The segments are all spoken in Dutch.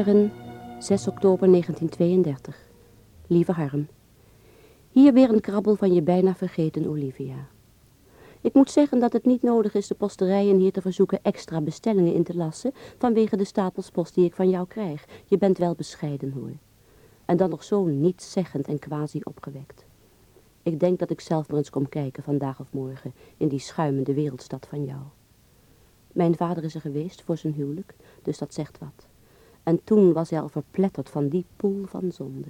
Laren, 6 oktober 1932. Lieve Harm. Hier weer een krabbel van je bijna vergeten Olivia. Ik moet zeggen dat het niet nodig is de posterijen hier te verzoeken extra bestellingen in te lassen vanwege de stapels post die ik van jou krijg. Je bent wel bescheiden hoor. En dan nog zo nietszeggend en quasi opgewekt. Ik denk dat ik zelf maar eens kom kijken vandaag of morgen in die schuimende wereldstad van jou. Mijn vader is er geweest voor zijn huwelijk, dus dat zegt wat. En toen was hij al verpletterd van die poel van zonde.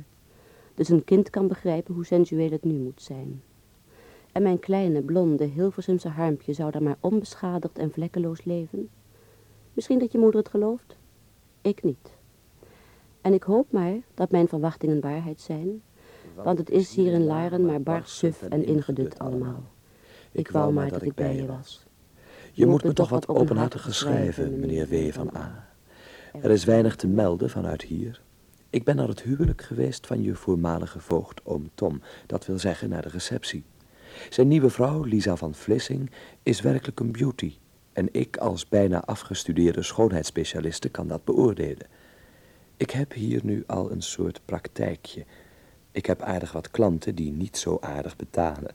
Dus een kind kan begrijpen hoe sensueel het nu moet zijn. En mijn kleine, blonde, Hilversumse harmpje zou daar maar onbeschadigd en vlekkeloos leven? Misschien dat je moeder het gelooft? Ik niet. En ik hoop maar dat mijn verwachtingen waarheid zijn, want het is hier in Laren maar bar suf en ingedut allemaal. Ik wou maar dat ik bij je was. Je moet me toch wat openhartiger schrijven, meneer W. van A. Er is weinig te melden vanuit hier. Ik ben naar het huwelijk geweest van je voormalige voogd oom Tom, dat wil zeggen naar de receptie. Zijn nieuwe vrouw, Lisa van Vlissing, is werkelijk een beauty. En ik als bijna afgestudeerde schoonheidsspecialiste kan dat beoordelen. Ik heb hier nu al een soort praktijkje. Ik heb aardig wat klanten die niet zo aardig betalen.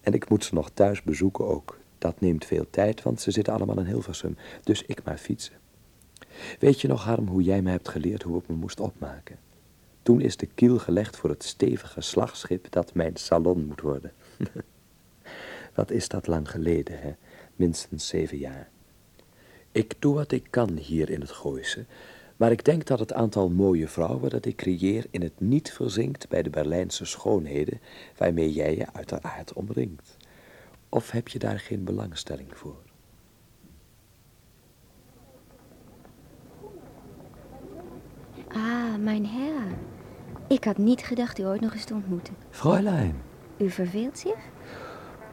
En ik moet ze nog thuis bezoeken ook. Dat neemt veel tijd, want ze zitten allemaal in Hilversum. Dus ik maar fietsen. Weet je nog, Harm, hoe jij me hebt geleerd hoe ik me moest opmaken? Toen is de kiel gelegd voor het stevige slagschip dat mijn salon moet worden. Wat is dat lang geleden, hè? Minstens zeven jaar. Ik doe wat ik kan hier in het Gooise, maar ik denk dat het aantal mooie vrouwen dat ik creëer in het niet verzinkt bij de Berlijnse schoonheden waarmee jij je uiteraard omringt. Of heb je daar geen belangstelling voor? Ah, mijn herr. Ik had niet gedacht u ooit nog eens te ontmoeten. Fräulein, U verveelt zich?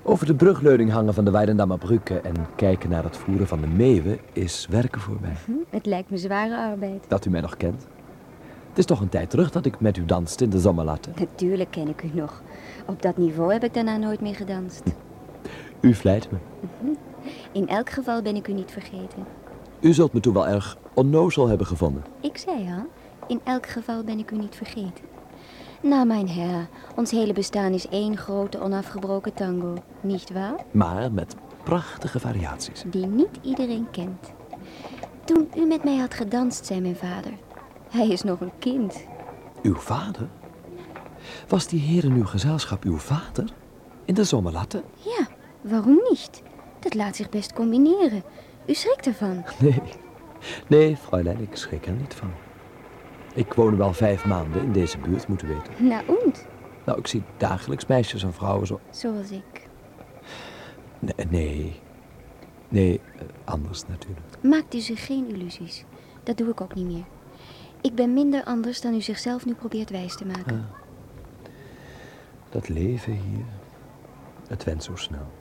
over de brugleuning hangen van de Weidendammer Brücke en kijken naar het voeren van de meeuwen is werken voor mij. Hm, het lijkt me zware arbeid. Dat u mij nog kent. Het is toch een tijd terug dat ik met u danste in de zomerlatten. Natuurlijk ken ik u nog. Op dat niveau heb ik daarna nooit meer gedanst. U vlijt me. In elk geval ben ik u niet vergeten. U zult me toen wel erg onnozel hebben gevonden. Ik zei al, in elk geval ben ik u niet vergeten. Nou, mijn herr, ons hele bestaan is één grote onafgebroken tango, niet waar? Maar met prachtige variaties. Die niet iedereen kent. Toen u met mij had gedanst, zei mijn vader. Hij is nog een kind. Uw vader? Was die heer in uw gezelschap uw vader? In de zomerlatten? Ja, waarom niet? Dat laat zich best combineren. U schrikt ervan. Nee. Nee, Fräulein, ik schrik er niet van. Ik woon wel vijf maanden in deze buurt, moet u weten. Nou, und? Nou, ik zie dagelijks meisjes en vrouwen zo... Zoals ik. Nee, nee. Nee, eh, anders natuurlijk. Maakt u zich geen illusies. Dat doe ik ook niet meer. Ik ben minder anders dan u zichzelf nu probeert wijs te maken. Dat leven hier, het went zo snel.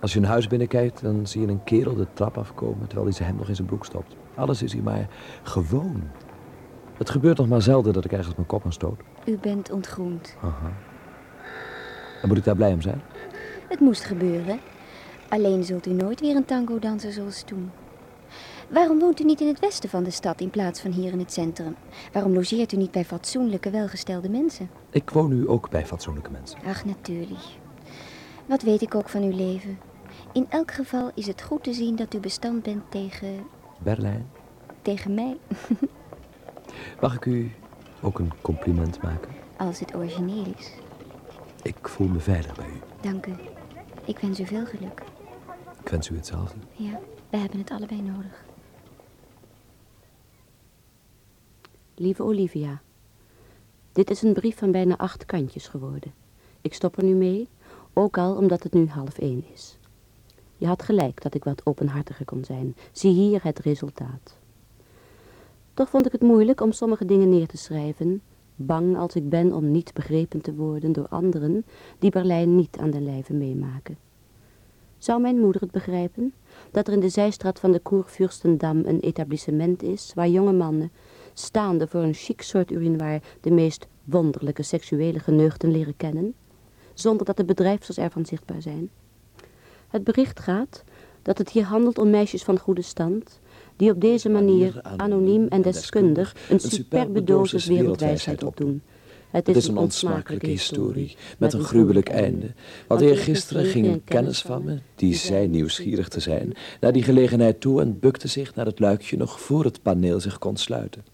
Als je een huis binnenkijkt, dan zie je een kerel de trap afkomen... terwijl hij zijn hemd nog in zijn broek stopt. Alles is hier maar gewoon. Het gebeurt nog maar zelden dat ik ergens mijn kop aan stoot. U bent ontgroend. Aha. En moet ik daar blij om zijn? Het moest gebeuren. Alleen zult u nooit weer een tango dansen zoals toen. Waarom woont u niet in het westen van de stad in plaats van hier in het centrum? Waarom logeert u niet bij fatsoenlijke, welgestelde mensen? Ik woon nu ook bij fatsoenlijke mensen. Ach, natuurlijk. Wat weet ik ook van uw leven? In elk geval is het goed te zien dat u bestand bent tegen... Berlijn, tegen mij, mag ik u ook een compliment maken? als het origineel is. Ik voel me veilig bij u. Dank u. Ik wens u veel geluk. Ik wens u hetzelfde. Ja, we hebben het allebei nodig. Lieve Olivia, dit is een brief van bijna acht kantjes geworden. Ik stop er nu mee, ook al omdat het nu half één is. Je had gelijk dat ik wat openhartiger kon zijn. Zie hier het resultaat. Toch vond ik het moeilijk om sommige dingen neer te schrijven, bang als ik ben om niet begrepen te worden door anderen die Berlijn niet aan de lijve meemaken. Zou mijn moeder het begrijpen, dat er in de zijstraat van de Koerfürstendam een etablissement is waar jonge mannen, staande voor een chic soort urinoir, de meest wonderlijke seksuele geneugten leren kennen, zonder dat de bedrijfsters ervan zichtbaar zijn? Het bericht gaat dat het hier handelt om meisjes van goede stand, die op deze manier, anoniem en deskundig, een superbe dosis wereldwijsheid opdoen. Het is een onsmakelijke historie, met een gruwelijk einde. Want eergisteren ging een kennis van me, die zei nieuwsgierig te zijn, naar die gelegenheid toe en bukte zich naar het luikje nog voor het paneel zich kon sluiten.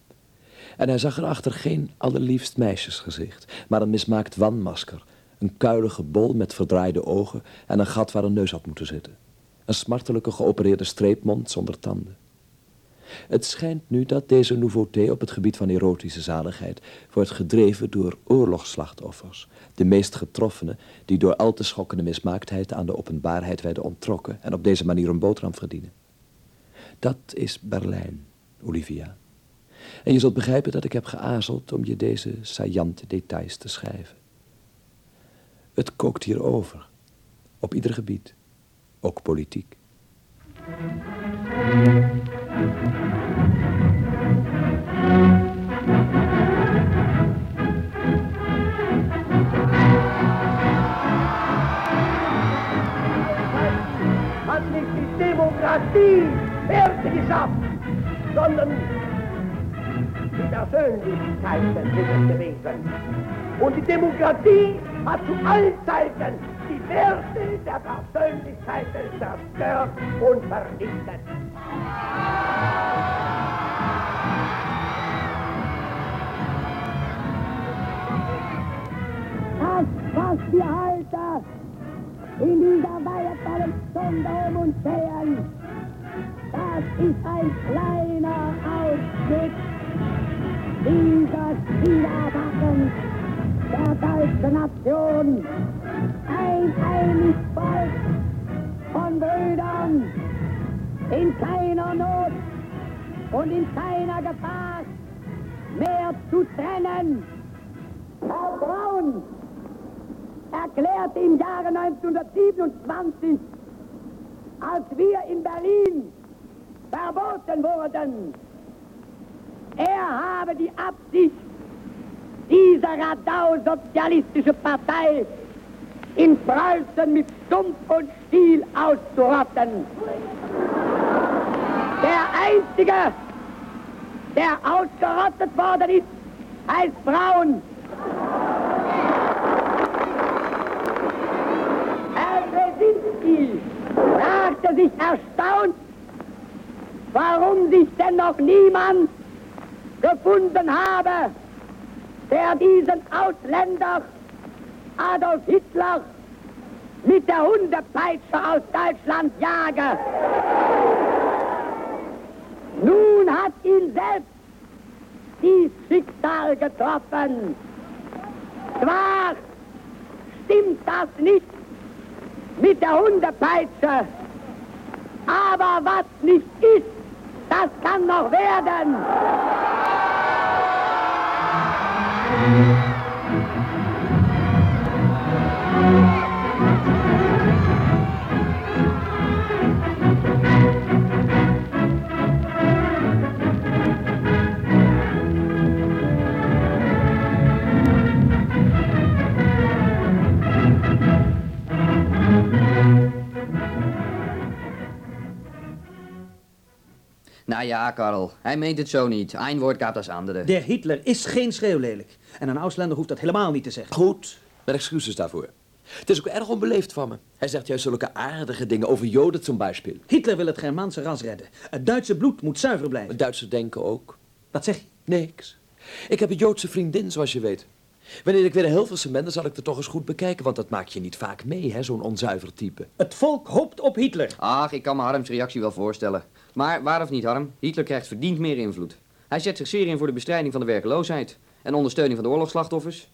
En hij zag erachter geen allerliefst meisjesgezicht, maar een mismaakt wanmasker, een kuilige bol met verdraaide ogen en een gat waar een neus had moeten zitten. Een smartelijke geopereerde streepmond zonder tanden. Het schijnt nu dat deze nouveauté op het gebied van erotische zaligheid wordt gedreven door oorlogsslachtoffers, de meest getroffenen die door al te schokkende mismaaktheid aan de openbaarheid werden onttrokken en op deze manier een boterham verdienen. Dat is Berlijn, Olivia. En je zult begrijpen dat ik heb geazeld om je deze saillante details te schrijven. Het kookt hier over, op ieder gebied, ook politiek. Hat nicht die Demokratie fertig geschafft, sondern die Persönlichkeiten sind es gewesen. Und die Demokratie hat zu allen Zeiten die Werte der Persönlichkeiten zerstört und vernichtet. Das, was wir heute in dieser wertvollen Stunde um uns sehen, das ist ein kleiner Ausschnitt dieses Wiederwachens der deutschen Nation. Ein einiges Volk von Brüdern in keiner Not und in keiner Gefahr mehr zu trennen. Herr Braun erklärte im Jahre 1927, als wir in Berlin verboten wurden, er habe die Absicht, diese Radau-sozialistische Partei in Preußen mit Stumpf und Stiel auszurotten. Der Einzige, der ausgerottet worden ist, heißt Braun. Herr Brzezinski fragte sich erstaunt, warum sich denn noch niemand gefunden habe, der diesen Ausländer Adolf Hitler mit der Hundepeitsche aus Deutschland jage. Nun hat ihn selbst dies Schicksal getroffen. Zwar stimmt das nicht mit der Hundepeitsche, aber was nicht ist, das kann noch werden. Nou ja, Karl, hij meent het zo niet. Een woord gaat als andere. Der Hitler is geen schreeuwlelijk. En een Ausländer hoeft dat helemaal niet te zeggen. Goed, mijn excuses daarvoor. Het is ook erg onbeleefd van me. Hij zegt juist zulke aardige dingen over Joden zum Beispiel. Hitler wil het Germaanse ras redden. Het Duitse bloed moet zuiver blijven. Het Duitse denken ook. Wat zeg je? Niks. Ik heb een Joodse vriendin, zoals je weet. Wanneer ik weer in Hilversum ben, dan zal ik er toch eens goed bekijken, want dat maak je niet vaak mee, hè, zo'n onzuiver type. Het volk hoopt op Hitler. Ach, ik kan me Harms reactie wel voorstellen. Maar waar of niet, Harm, Hitler krijgt verdiend meer invloed. Hij zet zich zeer in voor de bestrijding van de werkeloosheid en ondersteuning van de oorlogsslachtoffers.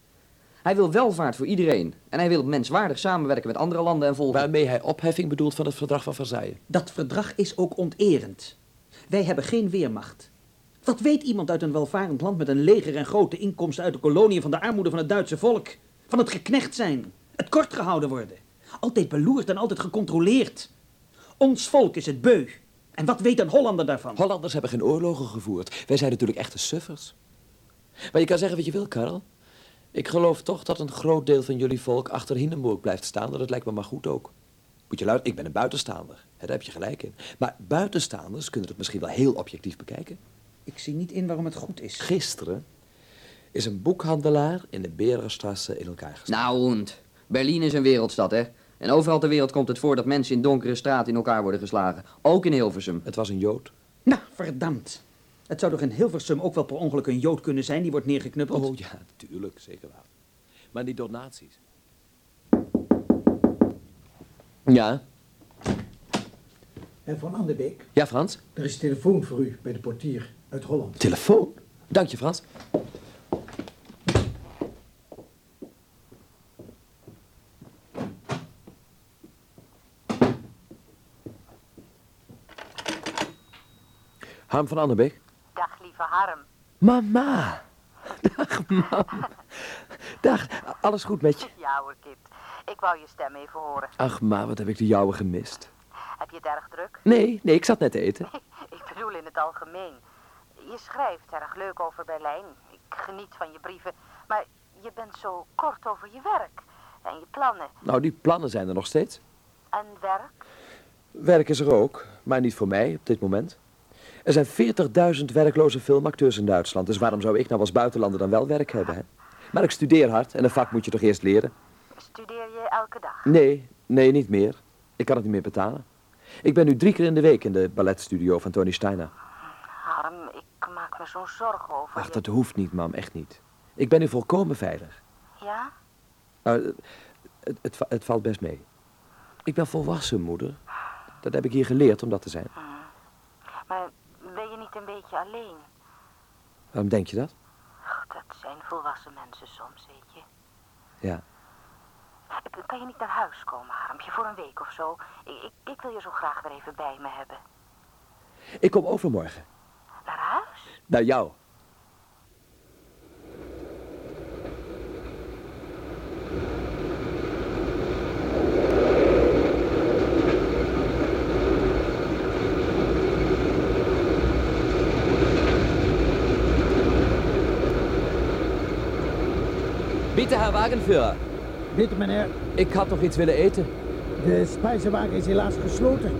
Hij wil welvaart voor iedereen en hij wil menswaardig samenwerken met andere landen en volken. Waarmee hij opheffing bedoelt van het verdrag van Versailles. Dat verdrag is ook onterend. Wij hebben geen weermacht. Wat weet iemand uit een welvarend land met een leger en grote inkomsten uit de koloniën van de armoede van het Duitse volk? Van het geknecht zijn, het kort gehouden worden. Altijd beloerd en altijd gecontroleerd. Ons volk is het beu. En wat weet een Hollander daarvan? Hollanders hebben geen oorlogen gevoerd. Wij zijn natuurlijk echte suffers. Maar je kan zeggen wat je wil, Karel. Ik geloof toch dat een groot deel van jullie volk achter Hindenburg blijft staan. Dat lijkt me maar goed ook. Moet je luisteren, ik ben een buitenstaander. Daar heb je gelijk in. Maar buitenstaanders kunnen het misschien wel heel objectief bekijken. Ik zie niet in waarom het goed is. Gisteren is een boekhandelaar in de Berenstrasse in elkaar geslagen. Nou, hond. Berlijn is een wereldstad, hè? En overal ter wereld komt het voor dat mensen in donkere straten in elkaar worden geslagen. Ook in Hilversum. Het was een Jood. Nou, verdampt. Het zou toch in Hilversum ook wel per ongeluk een Jood kunnen zijn die wordt neergeknuppeld? Oh ja, tuurlijk, zeker wel. Maar niet door nazi's. Ja, En van Anderbeek, ja Frans? er is telefoon voor u bij de portier uit Holland. Telefoon? Dank je, Frans. Harm van Anderbeek? Dag, lieve Harm. Mama! Dag, mam. Dag, alles goed met je? Ja hoor, kind. Ik wou je stem even horen. Ach, ma, wat heb ik de jouwe gemist. Heb je het erg druk? Nee, nee, ik zat net te eten. Ik bedoel in het algemeen. Je schrijft erg leuk over Berlijn. Ik geniet van je brieven. Maar je bent zo kort over je werk. En je plannen. Nou, die plannen zijn er nog steeds. En werk? Werk is er ook, maar niet voor mij op dit moment. Er zijn 40.000 werkloze filmacteurs in Duitsland, dus waarom zou ik nou als buitenlander dan wel werk hebben, hè? Maar ik studeer hard en een vak moet je toch eerst leren? Studeer je elke dag? Nee, nee, niet meer. Ik kan het niet meer betalen. Ik ben nu drie keer in de week in de balletstudio van Tony Steiner. Harm, ik maak me zo'n zorgen over Ach, je. dat hoeft niet, mam, echt niet. Ik ben nu volkomen veilig. Ja? Nou, het, het, va- het valt best mee. Ik ben volwassen, moeder. Dat heb ik hier geleerd om dat te zijn. Maar een beetje alleen? Waarom denk je dat? Ach, dat zijn volwassen mensen soms, weet je. Ja. Kan je niet naar huis komen, Harmpje, voor een week of zo? Ik, ik, ik wil je zo graag weer even bij me hebben. Ik kom overmorgen. Naar huis? Naar jou. Bitte, Herr Wagenführer. Bitte meneer, Ik had nog iets willen eten. de spijzenwagen is helaas gesloten.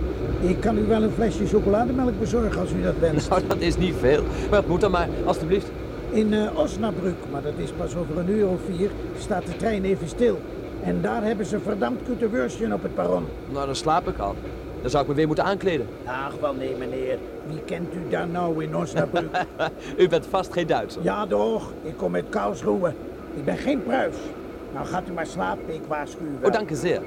Ik kan u wel een flesje chocolademelk bezorgen als u dat wenst. Nou, dat is niet veel. Maar het moet dan maar, alstublieft. In eh Osnabrück, maar dat is pas over een uur of vier, staat de trein even stil. En daar hebben ze verdampt kutte worstje op het perron. Nou, dan slaap ik al. Dan zou ik me weer moeten aankleden. Ach, wel nee meneer. Wie kent u daar nou in Osnabrück? U bent vast geen Duitser. ja toch, ik kom uit Karlsruhe. Ik ben geen pruis. Nou gaat u maar slapen, ik waarschuw u wel. Oh, dank u zeer.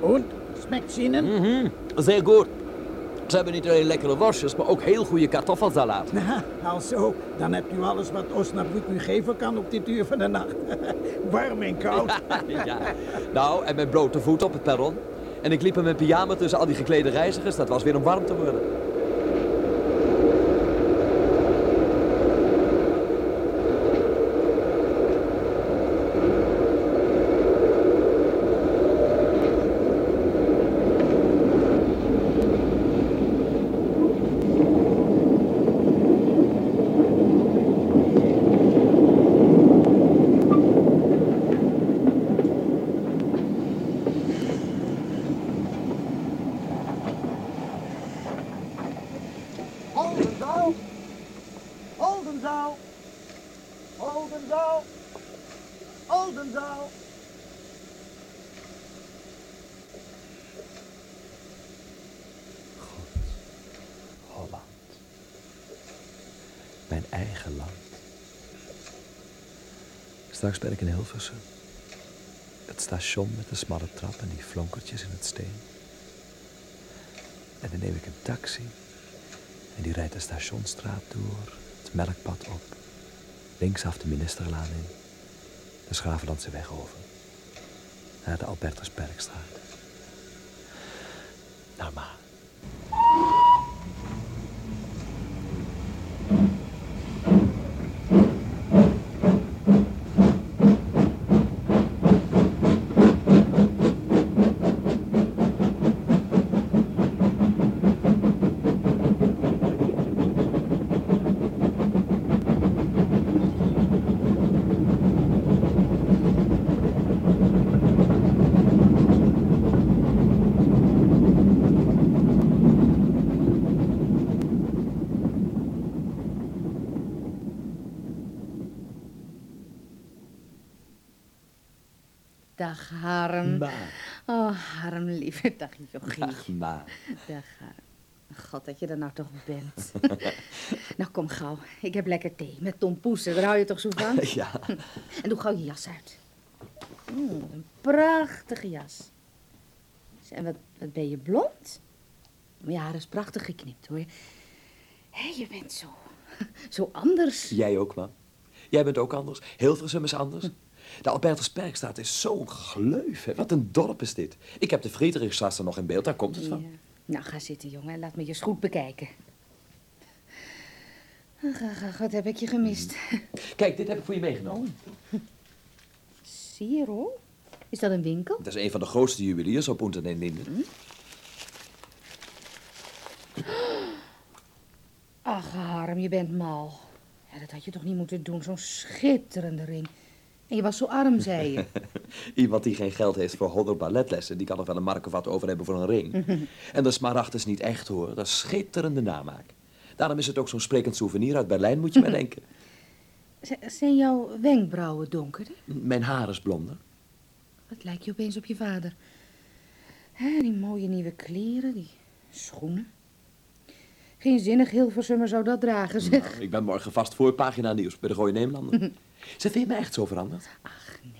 Und? Schmeckt Ihnen? Mhm, zeer goed. Ze hebben niet alleen lekkere worstjes, maar ook heel goede kartoffelsalaat. Also, dan hebt u alles wat Osnabrück u geven kan op dit uur van de nacht. Warm en koud. ja. Nou, en met blote voeten op het perron. En ik liep in mijn pyjama tussen al die geklede reizigers. Dat was weer om warm te worden. Straks ben ik in Hilversum. Het station met de smalle trap en die flonkertjes in het steen. En dan neem ik een taxi. En die rijdt de stationstraat door, het melkpad op. Linksaf de ministerlaan in. De Schravenlandse weg over. Naar de Albertusperkstraat. Nou maar. Lieve. Dag jochie. Ach, ma. Dag. God, dat je er nou toch bent. nou, kom gauw. Ik heb lekker thee met tompoesen. Daar hou je toch zo van? Ja. En doe gauw je jas uit. Mm, een prachtige jas. En wat, wat ben je blond? Je haar is prachtig geknipt, hoor. Hé, je bent zo... Zo anders. Jij ook, man. Jij bent ook anders. Hilversum is anders. De Albertusperkstraat is zo'n gleuf. Hè? Wat een dorp is dit. Ik heb de Friedrichstraat nog in beeld, daar komt het van. Nou, ga zitten, jongen. Laat me je goed bekijken. Ach, ach, ach, wat heb ik je gemist. Kijk, dit heb ik voor je meegenomen. Siro? Is dat een winkel? Dat is een van de grootste juweliers op Oenten en Linden. Ach, Harm, je bent mal. Ja, dat had je toch niet moeten doen, zo'n schitterende ring. En je was zo arm, zei je. Iemand die geen geld heeft voor honderd balletlessen, die kan er wel een mark of wat over hebben voor een ring. en de smaragd is niet echt hoor, dat is schitterende namaak. Daarom is het ook zo'n sprekend souvenir uit Berlijn, moet je maar denken. Zijn jouw wenkbrauwen donkerder? Mijn haar is blonder. Wat lijkt je opeens op je vader? Hè, die mooie nieuwe kleren, die schoenen. Geen zinnig Hilversummer zou dat dragen, zeg. Nou, ik ben morgen vast voor pagina nieuws bij de Gooie Neemlanden. Ze vind je me echt zo veranderd? Ach, nee.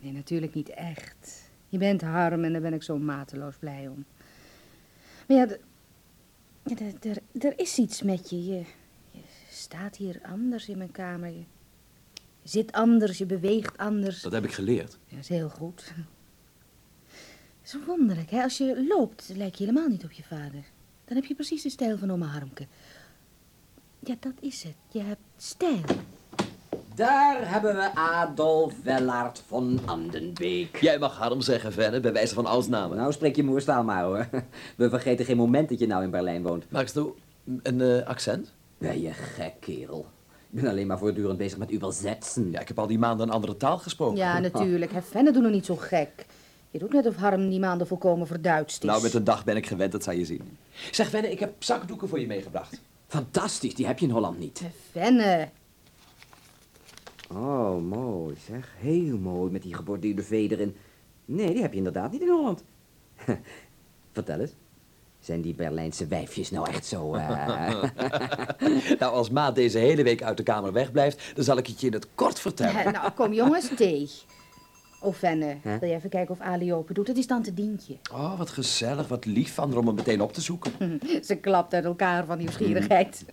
Nee, natuurlijk niet echt. Je bent harm en daar ben ik zo mateloos blij om. Maar ja, er, is iets met je. je. Je staat hier anders in mijn kamer. Je zit anders, je beweegt anders. Dat heb ik geleerd. Ja, dat is heel goed. Zo wonderlijk, hè? Als je loopt, lijk je helemaal niet op je vader. Dan heb je precies de stijl van oma Harmke. Ja, dat is het. Je hebt stijl. Daar hebben we Adolf Wellaert von Andenbeek. Jij mag Harm zeggen, Venne, bij wijze van alsnamen. Nou, spreek je moerstaal maar, hoor. We vergeten geen moment dat je nou in Berlijn woont. Maakst du een eh, accent? Ben je gek, kerel. Ik ben alleen maar voortdurend bezig met übersetzen. Ja, ik heb al die maanden een andere taal gesproken. Ja, natuurlijk. Hè, Fenne, doe nog niet zo gek. Je doet net of Harm die maanden volkomen verduidst is. Nou, met een dag ben ik gewend, dat zal je zien. Zeg, Venne, ik heb zakdoeken voor je meegebracht. Fantastisch, die heb je in Holland niet. Fenne. Oh, mooi zeg. Heel mooi met die geborduurde V erin. Nee, die heb je inderdaad niet in Holland. Vertel eens. Zijn die Berlijnse wijfjes nou echt zo... eh, nou, als maat deze hele week uit de kamer wegblijft, dan zal ik het je in het kort vertellen. Nou, kom jongens, thee. Oh, Fenne, Hè? wil je even kijken of Ali open doet? Het is tante Dientje. Oh, wat gezellig, wat lief van haar om hem meteen op te zoeken. Ze klapt uit elkaar van nieuwsgierigheid.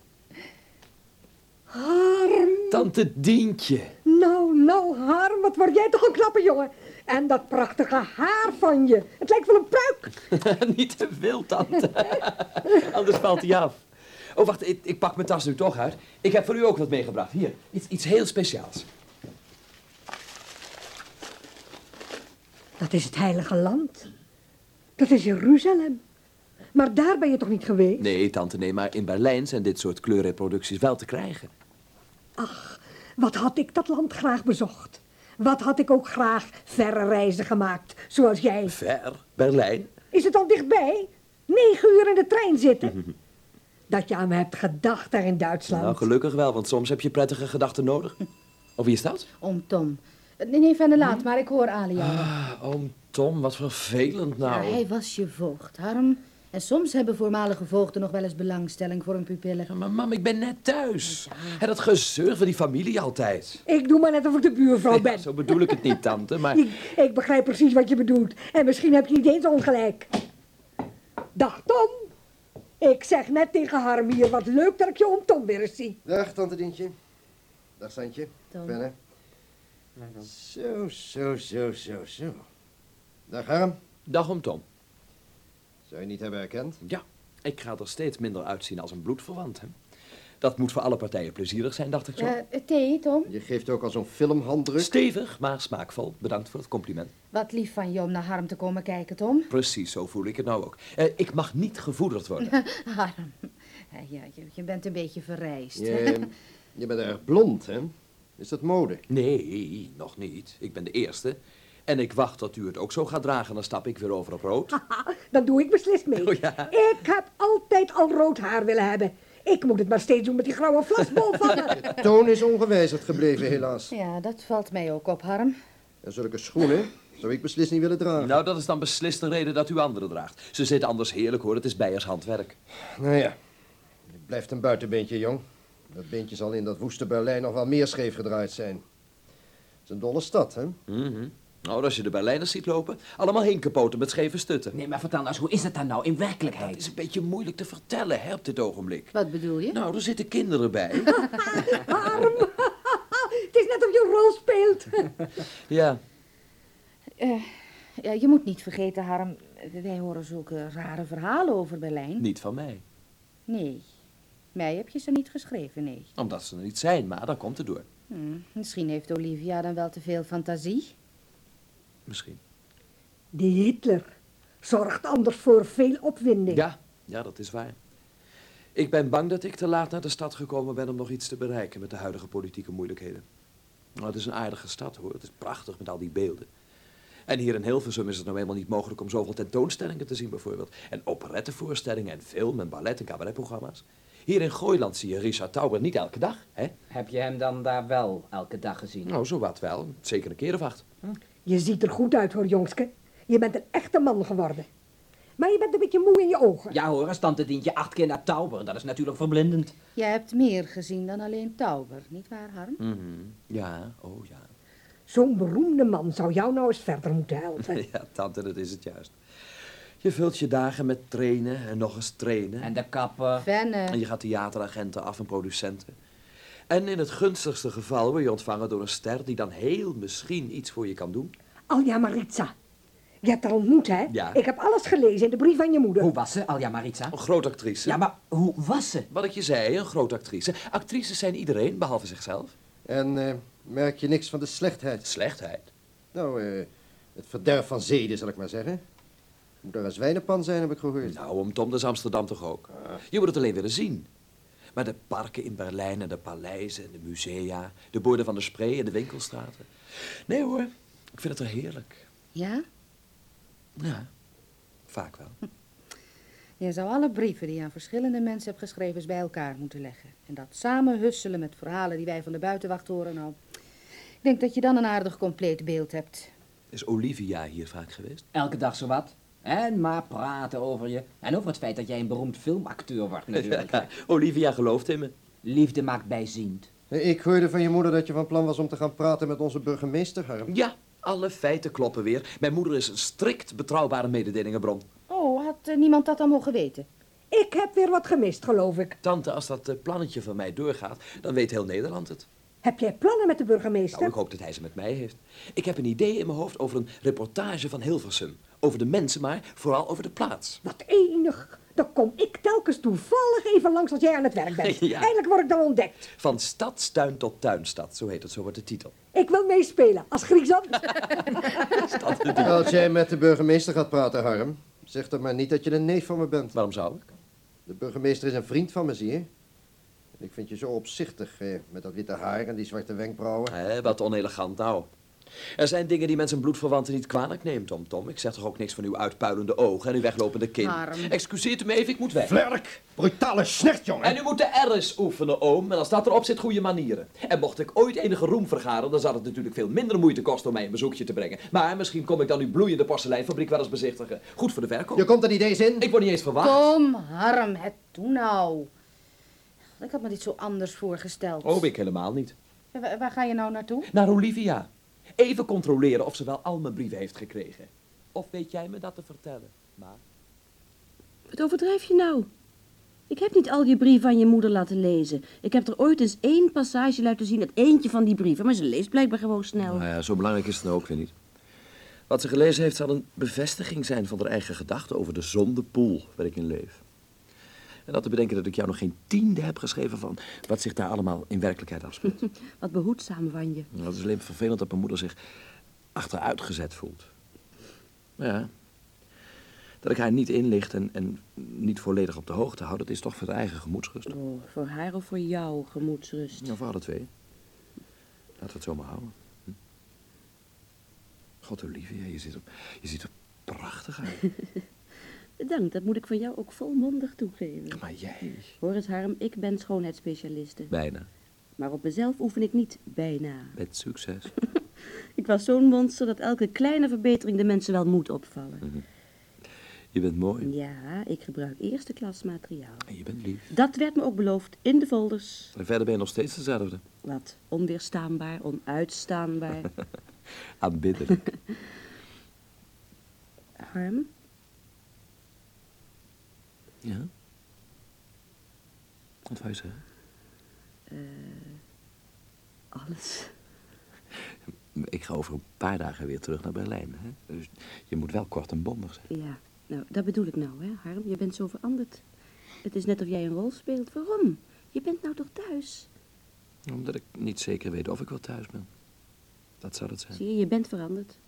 Harm, Tante Dientje. nou, nou, Harm, wat word jij toch een knappe jongen. En dat prachtige haar van je. Het lijkt wel een pruik. Niet te veel, tante. Anders valt hij af. Oh, wacht, ik, ik pak mijn tas nu toch uit. Ik heb voor u ook wat meegebracht. Hier, iets, iets heel speciaals. Dat is het heilige land. Dat is Jeruzalem. Maar daar ben je toch niet geweest? Nee, tante, nee, maar in Berlijn zijn dit soort kleurreproducties wel te krijgen. Ach, wat had ik dat land graag bezocht. Wat had ik ook graag verre reizen gemaakt, zoals jij. Ver, Berlijn. Is het al dichtbij? Negen uur in de trein zitten. Dat je aan me hebt gedacht daar in Duitsland. Nou, gelukkig wel, want soms heb je prettige gedachten nodig. Of wie is dat? Oom Tom. Nee, nee, verder laat, maar ik hoor Ali al. Ah, oom Tom, wat vervelend nou. Ja, hij was je voogd, Harm. En soms hebben voormalige voogden nog wel eens belangstelling voor hun pupillen. Ja, maar mam, ik ben net thuis. En dat gezeur van die familie altijd. Ik doe maar net of ik de buurvrouw ben. Ja, zo bedoel ik het niet, tante, maar... Ik, ik begrijp precies wat je bedoelt. En misschien heb je niet eens ongelijk. Dag, Tom. Ik zeg net tegen Harm hier, wat leuk dat ik je om Tom weer eens zie. Dag, tante Dientje. Dag, Santje. Tom. Zo, zo, zo, zo, zo. Dag, Harm. Dag om Tom. Zou je niet hebben herkend? Ja, ik ga er steeds minder uitzien als een bloedverwant, hè. Dat moet voor alle partijen plezierig zijn, dacht ik zo. Eh, thee, Tom? Je geeft ook al zo'n filmhanddruk. Stevig, maar smaakvol. Bedankt voor het compliment. Wat lief van je om naar Harm te komen kijken, Tom. Precies, zo voel ik het nou ook. Eh, ik mag niet gevoederd worden. Harm, ja, je, je bent een beetje verrijst. Je, je bent erg blond, hè? Is dat mode? Nee, nog niet. Ik ben de eerste. En ik wacht tot u het ook zo gaat dragen, dan stap ik weer over op rood. Haha, dan doe ik beslist mee. Oh, ja. Ik heb altijd al rood haar willen hebben. Ik moet het maar steeds doen met die grauwe vlasbol van me. Toon is ongewijzigd gebleven, helaas. Ja, dat valt mij ook op, Harm. En zulke schoenen zou ik beslist niet willen dragen. Nou, dat is dan beslist de reden dat u andere draagt. Ze zitten anders heerlijk hoor, het is bijers handwerk. Nou ja, het blijft een buitenbeentje, jong. Dat beentje zal in dat woeste Berlijn nog wel meer scheef gedraaid zijn. Het is een dolle stad, hè? Mhm. Nou, als je de Berlijners ziet lopen, allemaal hinkenpoten met scheve stutten. Nee, maar vertel nou eens, hoe is het dan nou in werkelijkheid? Het is een beetje moeilijk te vertellen, hè, op dit ogenblik. Wat bedoel je? Nou, er zitten kinderen bij. Harm, het is net of je een rol speelt. ja, Eh, ja, je moet niet vergeten, Harm, wij horen zulke rare verhalen over Berlijn. niet van mij. Nee, mij heb je ze niet geschreven, nee. Omdat ze er niet zijn, maar daar komt het door. Hm, misschien heeft Olivia dan wel te veel fantasie. Misschien. Die Hitler zorgt anders voor veel opwinding. Ja, ja, dat is waar. Ik ben bang dat ik te laat naar de stad gekomen ben om nog iets te bereiken met de huidige politieke moeilijkheden. Nou, het is een aardige stad hoor, het is prachtig met al die beelden. En hier in Hilversum is het nou eenmaal niet mogelijk om zoveel tentoonstellingen te zien bijvoorbeeld. En operettevoorstellingen en film en ballet en cabaretprogramma's. Hier in Gooiland zie je Richard Tauber niet elke dag, hè? Heb je hem dan daar wel elke dag gezien? Nou, zo wat wel. Zeker een keer of acht. Je ziet er goed uit hoor, jongske. Je bent een echte man geworden. Maar je bent een beetje moe in je ogen. Ja hoor, als tante Dientje acht keer naar Tauber, dat is natuurlijk verblindend. Jij hebt meer gezien dan alleen Tauber, niet waar, Harm? Mhm. Ja, oh ja. Zo'n beroemde man zou jou nou eens verder moeten helpen. Ja, tante, dat is het juist. Je vult je dagen met trainen en nog eens trainen. En de kapper. Venne. En je gaat theateragenten af en producenten. En in het gunstigste geval word je ontvangen door een ster die dan heel misschien iets voor je kan doen. Alja Maritza. Je hebt haar ontmoet, hè? Ja. Ik heb alles gelezen in de brief van je moeder. Hoe was ze, Alja Maritza? Een groot actrice. Ja, maar hoe was ze? Wat ik je zei, een groot actrice. Actrices zijn iedereen, behalve zichzelf. En eh, merk je niks van de slechtheid? Slechtheid. Nou, eh, het verderf van zeden, zal ik maar zeggen. Moet er een zwijnenpan zijn, heb ik gehoord. Nou, om Tom, dat is Amsterdam toch ook. Je moet het alleen willen zien. Maar de parken in Berlijn en de paleizen en de musea, de borden van de Spree en de winkelstraten. Nee hoor, ik vind het er heerlijk. Ja? Ja, vaak wel. Je zou alle brieven die je aan verschillende mensen hebt geschreven eens bij elkaar moeten leggen. En dat samen husselen met verhalen die wij van de buitenwacht horen. Nou, ik denk dat je dan een aardig compleet beeld hebt. Is Olivia hier vaak geweest? Elke dag zowat. En maar praten over je. En over het feit dat jij een beroemd filmacteur wordt natuurlijk. Ja, Olivia gelooft in me. Liefde maakt bijziend. Ik hoorde van je moeder dat je van plan was om te gaan praten met onze burgemeester, Harm. Ja, alle feiten kloppen weer. Mijn moeder is een strikt betrouwbare mededelingenbron. Oh, had eh, niemand dat dan mogen weten? Ik heb weer wat gemist, geloof ik. Tante, als dat eh, plannetje van mij doorgaat, dan weet heel Nederland het. Heb jij plannen met de burgemeester? Nou, ik hoop dat hij ze met mij heeft. Ik heb een idee in mijn hoofd over een reportage van Hilversum. Over de mensen, maar vooral over de plaats. Wat enig. Dan kom ik telkens toevallig even langs als jij aan het werk bent. Ja. Eindelijk word ik dan ontdekt. Van stadstuin tot tuinstad, zo heet het, zo wordt de titel. Ik wil meespelen, als Grieksand. Als jij met de burgemeester gaat praten, Harm, zeg dan maar niet dat je een neef van me bent. Waarom zou ik? De burgemeester is een vriend van me, zie je. En ik vind je zo opzichtig, eh, met dat witte haar en die zwarte wenkbrauwen. Hé, wat onelegant nou. Er zijn dingen die men zijn bloedverwanten niet kwalijk neemt, Tom Tom. Ik zeg toch ook niks van uw uitpuilende ogen en uw weglopende kin. Harm. Excuseert u me even, ik moet weg. Vlerk, brutale snecht, jongen. En u moet de R's oefenen, oom. En als dat erop zit, goede manieren. En mocht ik ooit enige roem vergaren, dan zou het natuurlijk veel minder moeite kosten om mij een bezoekje te brengen. Maar misschien kom ik dan uw bloeiende porseleinfabriek wel eens bezichtigen. Goed voor de verkoop. Je komt er niet eens in. Ik word niet eens verwacht. Kom, Harm, het doe nou. Ik had me dit zo anders voorgesteld. Oh, ik helemaal niet. Waar, waar ga je nou naartoe? Naar Olivia. Even controleren of ze wel al mijn brieven heeft gekregen. Of weet jij me dat te vertellen? Maar... Wat overdrijf je nou? Ik heb niet al je brieven aan je moeder laten lezen. Ik heb er ooit eens één passage laten zien uit eentje van die brieven, maar ze leest blijkbaar gewoon snel. Nou ja, zo belangrijk is het nou ook weer niet. Wat ze gelezen heeft zal een bevestiging zijn van haar eigen gedachten over de zondepoel waar ik in leef. En dat te bedenken dat ik jou nog geen tiende heb geschreven van wat zich daar allemaal in werkelijkheid afspeelt. Wat behoedzaam van je. Nou, Dat is alleen vervelend dat mijn moeder zich achteruitgezet voelt. Ja. Dat ik haar niet inlicht en, en niet volledig op de hoogte hou, dat is toch voor de eigen gemoedsrust. Oh, voor haar of voor jou gemoedsrust? Nou, voor alle twee. Laten we het zo maar houden. Hm? God, Olivia, je ziet er, je ziet er prachtig uit. Bedankt, dat moet ik van jou ook volmondig toegeven. Maar jij... Hoor eens, Harm, ik ben schoonheidsspecialiste. Bijna. Maar op mezelf oefen ik niet bijna. Met succes. Ik was zo'n monster dat elke kleine verbetering de mensen wel moet opvallen. Mhm. Je bent mooi. Ja, ik gebruik eerste klas materiaal. En je bent lief. Dat werd me ook beloofd in de folders. En verder ben je nog steeds dezelfde. Wat onweerstaanbaar, onuitstaanbaar. Aanbiddelijk. Harm, Ja? Wat wou je zeggen? eh, alles. Ik ga over een paar dagen weer terug naar Berlijn. Hè? Dus je moet wel kort en bondig zijn. Ja, nou, dat bedoel ik nou, hè, Harm. Je bent zo veranderd. Het is net of jij een rol speelt. Waarom? Je bent nou toch thuis? Omdat ik niet zeker weet of ik wel thuis ben. Dat zou het zijn. Zie je, je bent veranderd.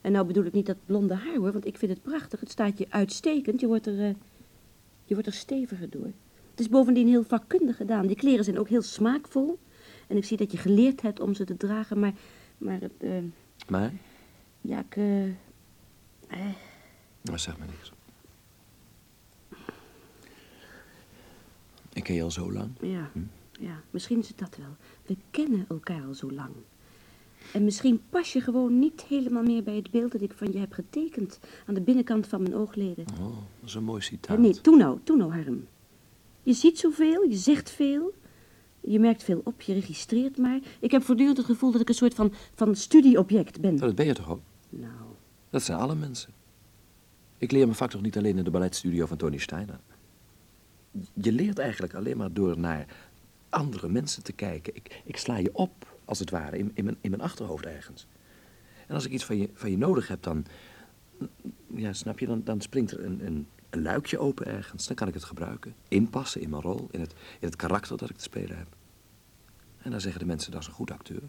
En nou bedoel ik niet dat blonde haar, hoor, want ik vind het prachtig. Het staat je uitstekend. Je wordt er, eh, je wordt er steviger door. Het is bovendien heel vakkundig gedaan. Die kleren zijn ook heel smaakvol. En ik zie dat je geleerd hebt om ze te dragen, maar... Maar het, eh, Maar? ja, ik... eh, eh, Nou, zeg maar niks. Ik ken je al zo lang. Ja, ja, misschien is het dat wel. We kennen elkaar al zo lang. En misschien pas je gewoon niet helemaal meer bij het beeld dat ik van je heb getekend aan de binnenkant van mijn oogleden. Oh, dat is een mooi citaat. Hè, nee, toe nou, toe nou, Harm. Je ziet zoveel, je zegt veel, je merkt veel op, je registreert maar. Ik heb voortdurend het gevoel dat ik een soort van, van studieobject ben. Nou, dat ben je toch ook? Nou, Dat zijn alle mensen. Ik leer mijn vak toch niet alleen in de balletstudio van Tony Steiner. Je leert eigenlijk alleen maar door naar andere mensen te kijken. Ik, ik sla je op, als het ware, in, in, mijn, in mijn achterhoofd ergens. En als ik iets van je, van je nodig heb, dan... Ja, snap je, dan, dan springt er een, een, een luikje open ergens. Dan kan ik het gebruiken. Inpassen in mijn rol, in het, in het karakter dat ik te spelen heb. En dan zeggen de mensen, dat is een goed acteur.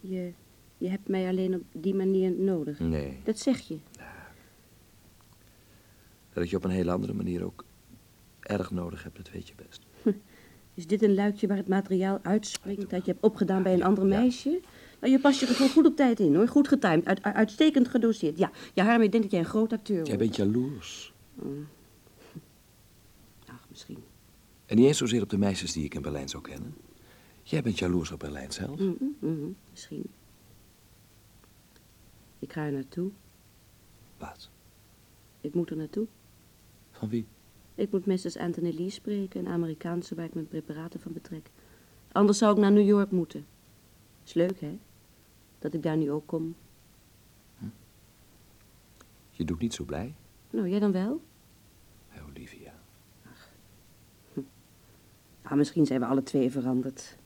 je, je hebt mij alleen op die manier nodig. Nee. Dat zeg je. Dat ik je op een hele andere manier ook erg nodig heb, dat weet je best. Is dit een luikje waar het materiaal uitspringt dat je hebt opgedaan bij een ander meisje? Nou, je past je gevoel goed op tijd in, hoor. Goed getimed, uit, uit- uitstekend gedoseerd. Ja, ja Harm, ik denk dat jij een groot acteur wordt. Jij bent jaloers. Mm. Ach, misschien. En niet eens zozeer op de meisjes die ik in Berlijn zou kennen. Jij bent jaloers op Berlijn zelf. Mhm, misschien. Ik ga er naartoe. Wat? Ik moet er naartoe. Van wie? Ik moet Mrs. Anthony Lee spreken, een Amerikaanse waar ik mijn preparaten van betrek. Anders zou ik naar New York moeten. Is leuk, hè? Dat ik daar nu ook kom. Je doet niet zo blij. Nou, jij dan wel? Hé, Olivia. Ah, misschien zijn we alle twee veranderd.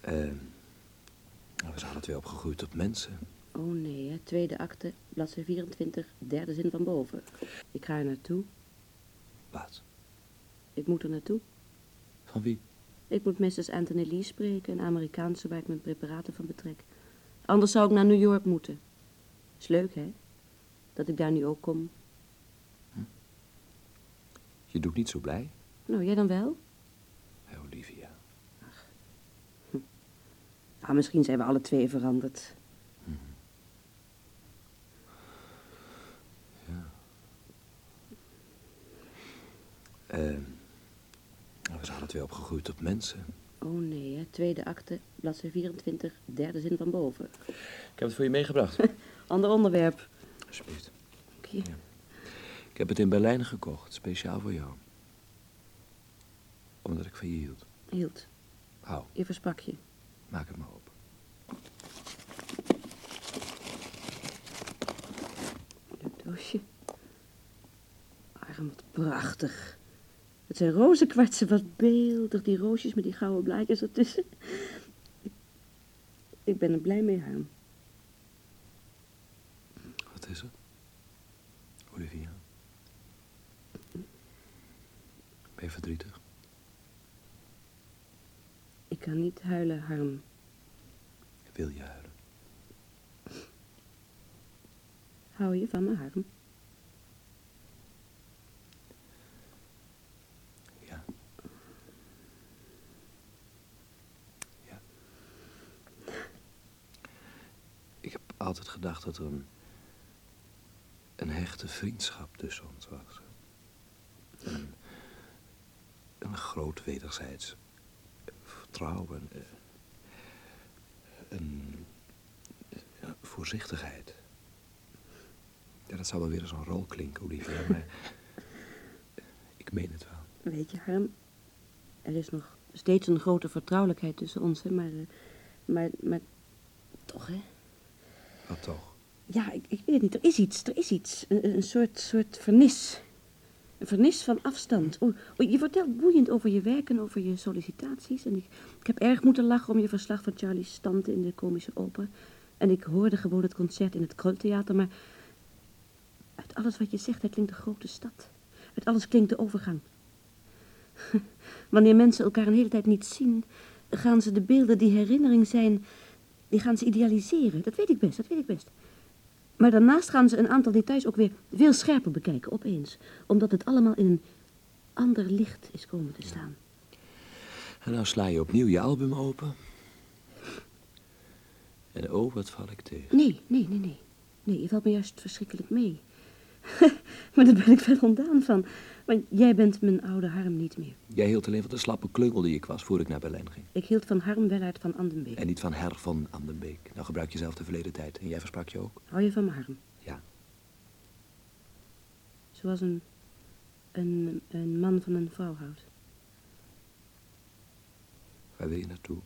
Eh, we zijn alle twee opgegroeid tot mensen. Oh nee, hè? tweede acte, bladzijde 24, derde zin van boven. Ik ga er naartoe. Wat? Ik moet er naartoe. Van wie? Ik moet Mrs. Anthony Lee spreken, een Amerikaanse waar ik mijn preparaten van betrek. Anders zou ik naar New York moeten. Is leuk, hè? Dat ik daar nu ook kom. Je doet niet zo blij. Nou, jij dan wel? Ah, misschien zijn we alle twee veranderd. Eh, we zijn alle twee opgegroeid tot mensen. Oh nee, hè? tweede akte, bladzijde 24, derde zin van boven. Ik heb het voor je meegebracht. Ander onderwerp. Alsjeblieft. Oké. Ik heb het in Berlijn gekocht, speciaal voor jou. Omdat ik van je hield. Hield. Hou, Je versprak je. maak het maar op. Arm, wat prachtig. Het zijn rozenkwartsen, wat beeldig. Die roosjes met die gouden blaadjes ertussen. Ik, ik ben er blij mee, Harm. Wat is het? Olivia? Ben je verdrietig? Ik kan niet huilen, Harm. Wil je huilen? Hou je van me, Harm? Ja. Ja. Ik heb altijd gedacht dat er een, een hechte vriendschap tussen ons was. Een, een groot wederzijds vertrouwen. eh, Een, ja, voorzichtigheid. Ja, dat zou wel weer als een rol klinken, Olivia, maar ik meen het wel. Weet je, Harm, er is nog steeds een grote vertrouwelijkheid tussen ons, hè, maar, eh, maar, maar toch, hè? Wat toch? Ja, ik, ik weet het niet. Er is iets, er is iets. Een, een soort, soort vernis. Een vernis van afstand. O, o, je vertelt boeiend over je werk en over je sollicitaties. En ik, ik heb erg moeten lachen om je verslag van Charlie's stand in de komische oper. En ik hoorde gewoon het concert in het Krultheater, maar... Uit alles wat je zegt, het klinkt de grote stad. Uit alles klinkt de overgang. Wanneer mensen elkaar een hele tijd niet zien, gaan ze de beelden die herinnering zijn, die gaan ze idealiseren. Dat weet ik best, dat weet ik best. Maar daarnaast gaan ze een aantal details ook weer veel scherper bekijken, opeens. Omdat het allemaal in een ander licht is komen te staan. En nou sla je opnieuw je album open. En oh, wat val ik tegen. Nee, nee, nee, nee. Nee, je valt me juist verschrikkelijk mee. maar daar ben ik wel ontdaan van. Want jij bent mijn oude Harm niet meer. Jij hield alleen van de slappe klungel die ik was voor ik naar Berlijn ging. Ik hield van Harm Wellaert van Andenbeek. En niet van Her van Andenbeek. Nou gebruik je zelf de verleden tijd. En jij versprak je ook. Hou je van me, Harm? Ja. Zoals een, een, een man van een vrouw houdt. Waar wil je naartoe?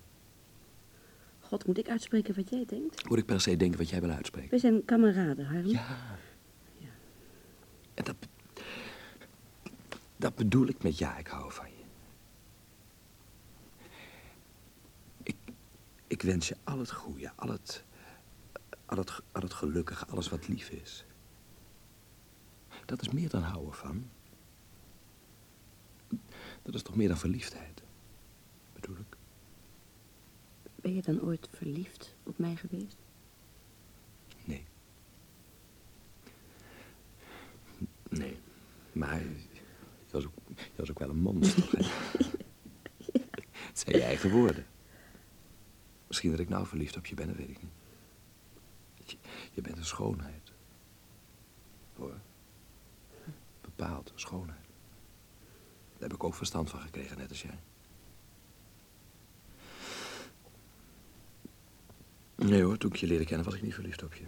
God, moet ik uitspreken wat jij denkt? Moet ik per se denken wat jij wil uitspreken? We zijn kameraden, Harm. Ja. En dat, dat bedoel ik met ja, ik hou van je. Ik, ik wens je al het goede, al het, al, het, al het gelukkige, alles wat lief is. Dat is meer dan houden van. Dat is toch meer dan verliefdheid, bedoel ik. Ben je dan ooit verliefd op mij geweest? Nee. Nee, maar je was ook, je was ook wel een monster. hè? Het zijn je eigen woorden. Misschien dat ik nou verliefd op je ben, dat weet ik niet. Je, je bent een schoonheid. Hoor. Bepaald een schoonheid. Daar heb ik ook verstand van gekregen, net als jij. Nee hoor, toen ik je leerde kennen was ik niet verliefd op je.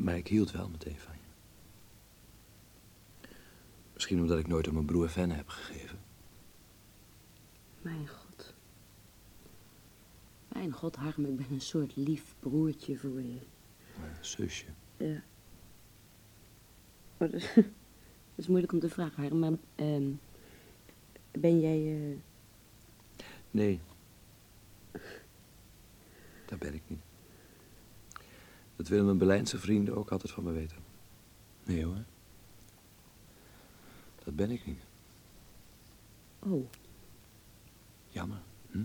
Maar ik hield wel meteen van je. Misschien omdat ik nooit aan mijn broer Fenne heb gegeven. Mijn god. Mijn god, Harm, ik ben een soort lief broertje voor je. Een zusje. Ja. Maar dat, is, dat is moeilijk om te vragen, Harm, maar... ehm, ben jij... eh, Nee. Dat ben ik niet. Dat willen mijn Berlijnse vrienden ook altijd van me weten. Nee hoor. Dat ben ik niet. Oh. Jammer. Hm?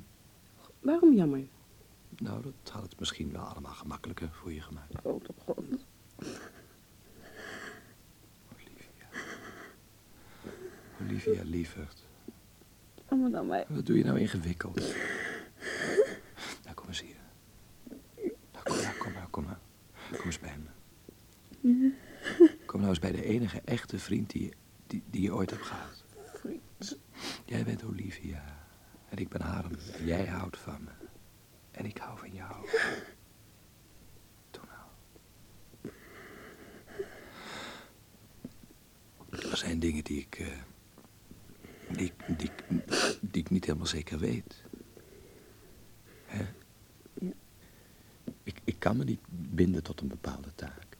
Waarom jammer? Nou, dat had het misschien wel allemaal gemakkelijker voor je gemaakt. Oh, op grond. Olivia. Olivia, lieverd. Oh, maar dan mij. Wat doe je nou ingewikkeld? Nou, kom eens hier. Nou, kom maar, kom maar, kom maar eens bij me. Kom nou eens bij de enige echte vriend die, die, die je ooit hebt gehad. Vriend. Jij bent Olivia. En ik ben Harm. En jij houdt van me. En ik hou van jou. Doe nou. Er zijn dingen die ik... eh, die, ik- die, ik- die ik niet helemaal zeker weet. Ik, ik kan me niet binden tot een bepaalde taak.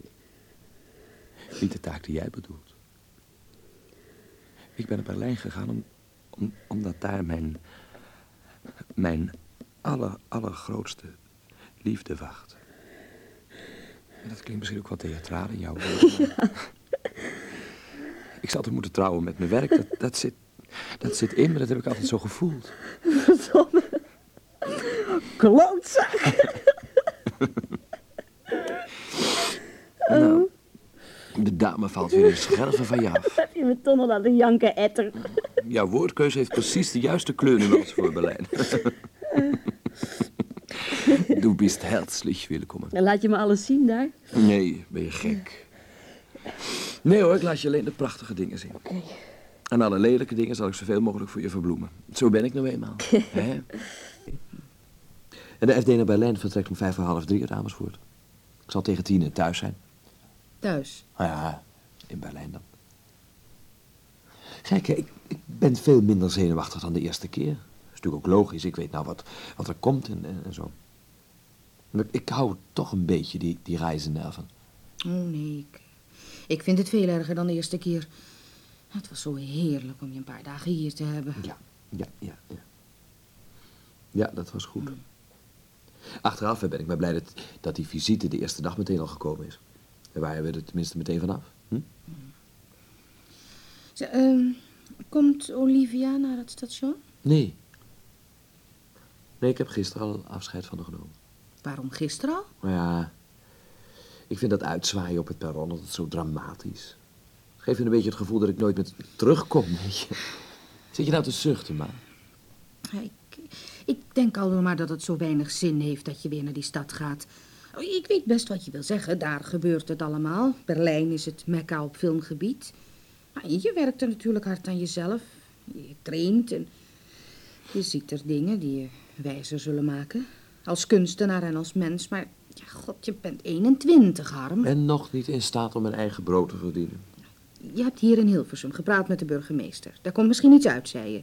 Niet de taak die jij bedoelt. Ik ben naar Berlijn gegaan om, om, omdat daar mijn, mijn aller, allergrootste liefde wacht. En dat klinkt misschien ook wat theatraal in jouw woorden. Ik zal toch moeten trouwen met mijn werk. Dat, dat, zit, dat zit in me, dat heb ik altijd zo gevoeld. Verdomme. Klootzak. Nou, de dame valt weer in scherven van je af. Heb je me toch nog laten janken, etter? Jouw woordkeuze heeft precies de juiste kleurnuance voor Berlijn. Du bist herzlich willkommen. Laat je me alles zien daar. Nee, ben je gek. Nee hoor, ik laat je alleen de prachtige dingen zien. En alle lelijke dingen zal ik zoveel mogelijk voor je verbloemen. Zo ben ik nou eenmaal. hè? En de FD naar Berlijn vertrekt om vijf voor half drie uit Amersfoort. Ik zal tegen tien thuis zijn. Thuis. Nou ja, in Berlijn dan. Kijk, ik, ik ben veel minder zenuwachtig dan de eerste keer. Dat is natuurlijk ook logisch. Ik weet nou wat, wat er komt en, en, en zo. Maar ik hou toch een beetje die, die reizennerven. Oh nee, ik, ik vind het veel erger dan de eerste keer. Het was zo heerlijk om je een paar dagen hier te hebben. Ja, ja, ja. Ja, ja dat was goed. Achteraf ben ik maar blij dat, dat die visite de eerste dag meteen al gekomen is. Daar waren we er tenminste meteen vanaf. Hm? Ehm, komt Olivia naar het station? Nee. Nee, ik heb gisteren al afscheid van haar genomen. Waarom gisteren al? Maar ja, ik vind dat uitzwaaien op het perron altijd zo dramatisch. Geef je een beetje het gevoel dat ik nooit meer terugkom, weet je. Zit je nou te zuchten, maar? Ja, Ik, ik denk al maar dat het zo weinig zin heeft dat je weer naar die stad gaat. Ik weet best wat je wil zeggen, daar gebeurt het allemaal. Berlijn is het mekka op filmgebied. Maar je werkt er natuurlijk hard aan jezelf. Je traint en je ziet er dingen die je wijzer zullen maken. Als kunstenaar en als mens, maar ja, god, je bent 21, Harm. En nog niet in staat om mijn eigen brood te verdienen. Je hebt hier in Hilversum gepraat met de burgemeester. Daar komt misschien iets uit, zei je.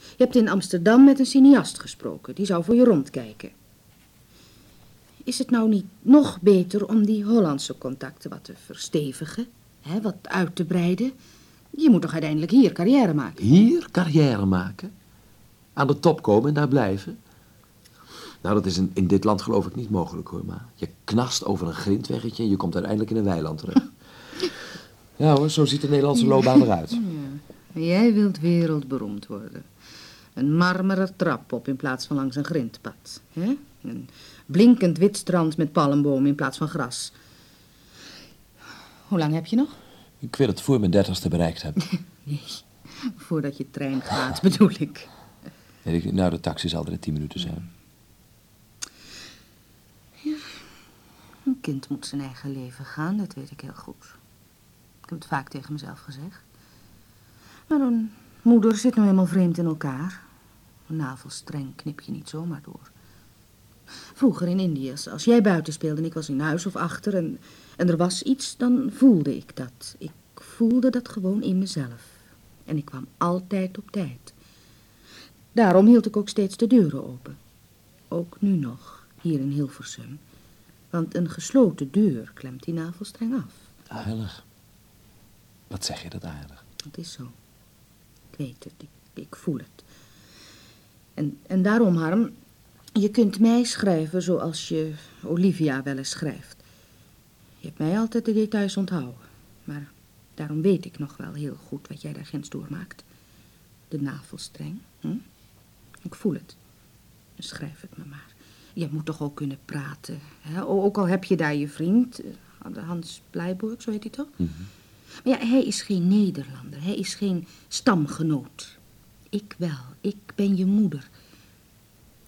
Je hebt in Amsterdam met een cineast gesproken. Die zou voor je rondkijken. Is het nou niet nog beter om die Hollandse contacten wat te verstevigen? Hè, wat uit te breiden? Je moet toch uiteindelijk hier carrière maken? Hier carrière maken? Aan de top komen en daar blijven? Nou, dat is in, in dit land geloof ik niet mogelijk hoor, maar je knast over een grindweggetje en je komt uiteindelijk in een weiland terecht. Ja hoor, zo ziet de Nederlandse loopbaan eruit. Ja. Jij wilt wereldberoemd worden. Een marmeren trap op in plaats van langs een grindpad. Hè? Een blinkend wit strand met palmboom in plaats van gras. Hoe lang heb je nog? Ik wil het voor mijn dertigste bereikt hebben. Nee, voordat je trein gaat, bedoel ik. Niet, nou, de taxi zal er in tien minuten zijn. Een kind moet zijn eigen leven gaan, dat weet ik heel goed. Ik heb het vaak tegen mezelf gezegd. Maar een moeder zit nou helemaal vreemd in elkaar. Een navelstreng knip je niet zomaar door. Vroeger in Indië, als- jij buiten speelde en ik was in huis of achter en, en er was iets, dan voelde ik dat. Ik voelde dat gewoon in mezelf. En ik kwam altijd op tijd. Daarom hield ik ook steeds de deuren open. Ook nu nog, hier in Hilversum. Want een gesloten deur klemt die navelstreng af. Aardig. Wat zeg je dat aardig? Dat is zo. Ik weet het, ik, ik voel het. En, en daarom, Harm, je kunt mij schrijven zoals je Olivia wel eens schrijft. Je hebt mij altijd de details onthouden. Maar daarom weet ik nog wel heel goed wat jij daar ginds doormaakt. De navelstreng, hm? Ik voel het. Schrijf het me maar. Je moet toch ook kunnen praten. Hè? Ook al heb je daar je vriend, eh, Hans Blijburg, zo heet hij toch? Maar ja, hij is geen Nederlander. Hij is geen stamgenoot. Ik wel. Ik ben je moeder.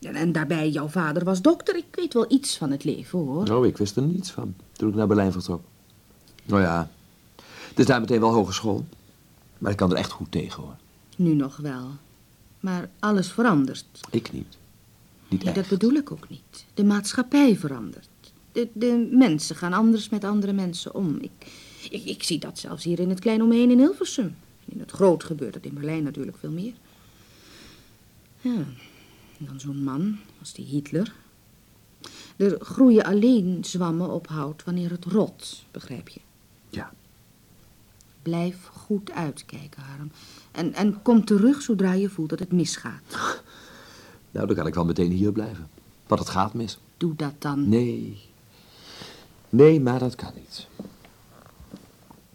En, daarbij, jouw vader was dokter. Ik weet wel iets van het leven, hoor. Oh, ik wist er niets van toen ik naar Berlijn vertrok. Nou ja, het is daar meteen wel hogeschool. Maar ik kan er echt goed tegen, hoor. Nu nog wel. Maar alles verandert. Ik niet. Niet echt. dat bedoel ik ook niet. De maatschappij verandert. De, de mensen gaan anders met andere mensen om. Ik, ik, ik zie dat zelfs hier in het kleine omheen in Hilversum. In het groot gebeurt het in Berlijn natuurlijk veel meer. Ja, en dan zo'n man als die Hitler. Er groeien alleen zwammen op hout wanneer het rot, begrijp je? Ja. Blijf goed uitkijken, Harm. En, en kom terug zodra je voelt dat het misgaat. Nou, dan kan ik wel meteen hier blijven. Want het gaat mis. Doe dat dan. Nee. Nee, maar dat kan niet.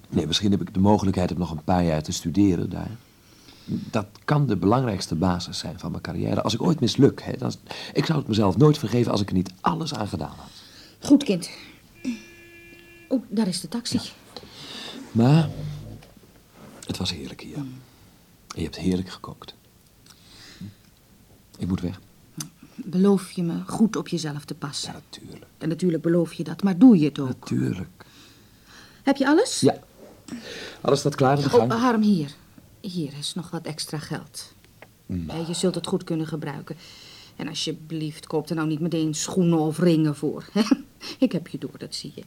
Nee, misschien heb ik de mogelijkheid om nog een paar jaar te studeren daar. Dat kan de belangrijkste basis zijn van mijn carrière. Als ik ooit misluk, hè, dan, ik zou het mezelf nooit vergeven als ik er niet alles aan gedaan had. Goed, kind. Oh, daar is de taxi. Maar het was heerlijk hier. En je hebt heerlijk gekookt. Ik moet weg. Beloof je me goed op jezelf te passen? Ja, natuurlijk. En natuurlijk beloof je dat, maar doe je het ook? Natuurlijk. Heb je alles? Ja. Alles staat klaar in de Oh, gang. Harm, hier. Hier is nog wat extra geld. Maar- Ja, je zult het goed kunnen gebruiken. En alsjeblieft, koop er nou niet meteen schoenen of ringen voor. ik heb je door, dat zie je.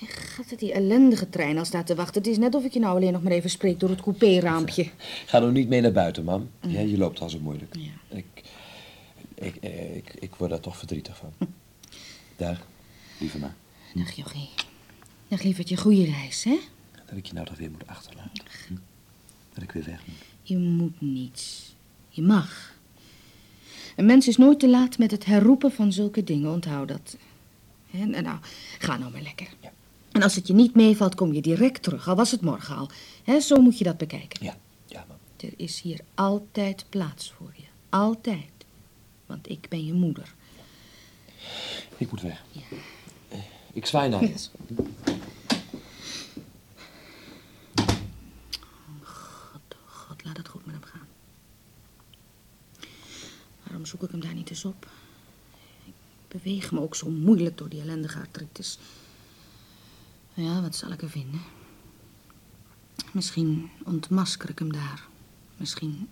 En Gaat het die ellendige trein al staat te wachten? Het is net of ik je nou alleen nog maar even spreek door het coupéraampje. Ga nou niet mee naar buiten, mam. Ja, je loopt al zo moeilijk. Ja. Ik, ik, eh, ik, ik word daar toch verdrietig van. Daar, lieve ma. Dag, Jochie. Dag, lievertje, goede reis, hè? Dat ik je nou toch weer moet achterlaten. Hm? Dat ik weer weg moet. Je moet niets. Je mag. Een mens is nooit te laat met het herroepen van zulke dingen, onthoud dat. En nou, ga nou maar lekker. En als het je niet meevalt, kom je direct terug, al was het morgen al. Zo moet je dat bekijken. Ja, ja, mam. Er is hier altijd plaats voor je. Altijd. Want ik ben je moeder. Ik moet weg. Eh, Ik zwaai naar je. God, oh God, laat het goed met hem gaan. Zoek ik hem daar niet eens op? Ik beweeg me ook zo moeilijk door die ellendige artritis. Ja, wat zal ik er vinden? Misschien ontmasker ik hem daar. Misschien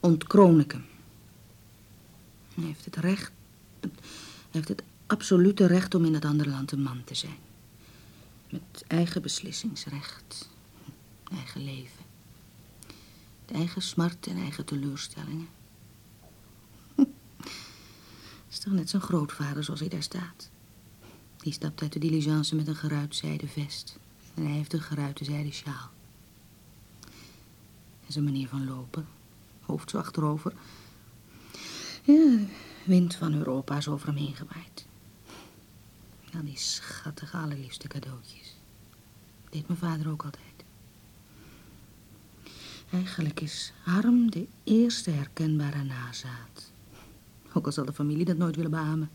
ontkroon ik hem. Hij heeft het recht... Hij heeft het absolute recht om in het andere land een man te zijn. Met eigen beslissingsrecht. Eigen leven. De eigen smart en eigen teleurstellingen. Is toch net zijn grootvader zoals hij daar staat. Die stapt uit de diligence met een geruit zijden vest. En hij heeft een geruite zijden sjaal. En zijn manier van lopen. Hoofd zo achterover. Ja, wind van Europa is over hem heen gewaaid. Ja, die schattige allerliefste cadeautjes. Deed mijn vader ook altijd. Eigenlijk is Harm de eerste herkenbare nazaat. Ook al zal de familie dat nooit willen beamen.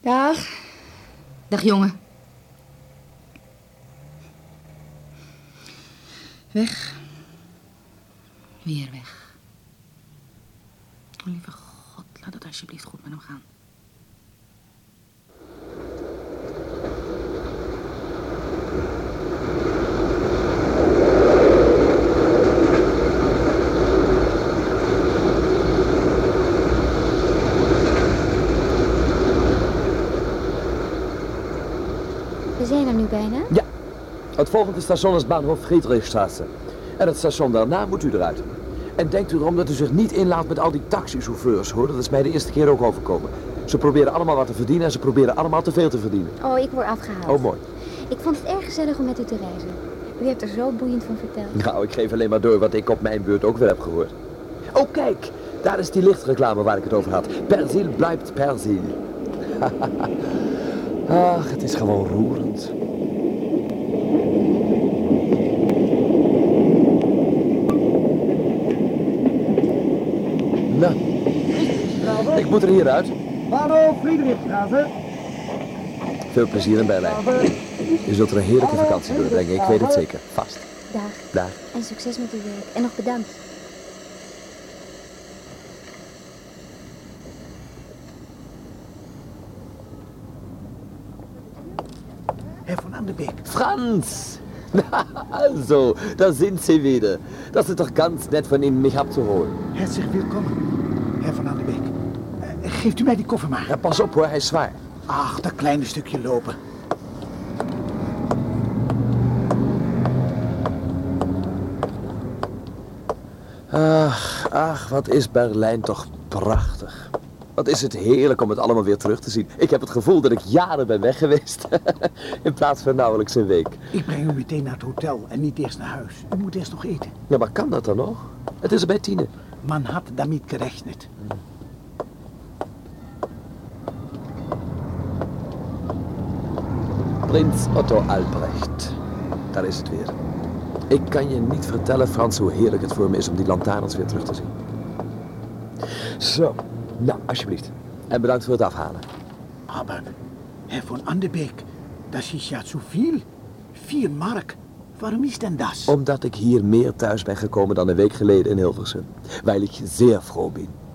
Dag. Dag, jongen. Weg. Weer weg. Oh, lieve God, laat het alsjeblieft goed met hem gaan. Zijn er nu bijna. Ja. Het volgende station is Bahnhof Friedrichstraße. En het station daarna moet u eruit. En denkt u erom dat u zich niet inlaat met al die taxichauffeurs, hoor. Dat is mij de eerste keer ook overkomen. Ze proberen allemaal wat te verdienen en ze proberen allemaal te veel te verdienen. Oh, ik word afgehaald. Oh, mooi. Ik vond het erg gezellig om met u te reizen. U hebt er zo boeiend van verteld. Nou, ik geef alleen maar door wat ik op mijn beurt ook weer heb gehoord. Oh, kijk. Daar is die lichtreclame waar ik het over had. Persil blijft persil. Ach, het is gewoon roerend. Nou, ik moet er hieruit. Bahnhof Friedrichstraße. Veel plezier in Berlijn. Je zult er een heerlijke vakantie doorbrengen, ik weet het zeker. Vast. Dag. Dag. En succes met uw werk. En nog bedankt. Herr von Anderbeek. Franz! Also, da sind Sie wieder. Das ist doch ganz nett von Ihnen, mich abzuholen. Herzlich willkommen, Herr van Anderbeek. Uh, geeft u mij die koffer maar. Ja, pas op hoor, hij is zwaar. Ach, dat kleine stukje lopen. Ach, ach, wat is Berlijn toch prachtig. Wat is het heerlijk om het allemaal weer terug te zien. Ik heb het gevoel dat ik jaren ben weg geweest. In plaats van nauwelijks een week. Ik breng u meteen naar het hotel en niet eerst naar huis. U moet eerst nog eten. Ja, maar kan dat dan nog? Het is er bij tienen. Man had damit gerechnet. Prins Otto Albrecht. Daar is het weer. Ik kan je niet vertellen, Frans, hoe heerlijk het voor me is om die lantaarns weer terug te zien. Zo, nou, alsjeblieft. En bedankt voor het afhalen. Maar, Herr von Anderbeek, dat is ja zu viel. Vier mark. Waarom is denn das? Omdat ik hier meer thuis ben gekomen dan een week geleden in Hilversum. Weil ik zeer froh ben.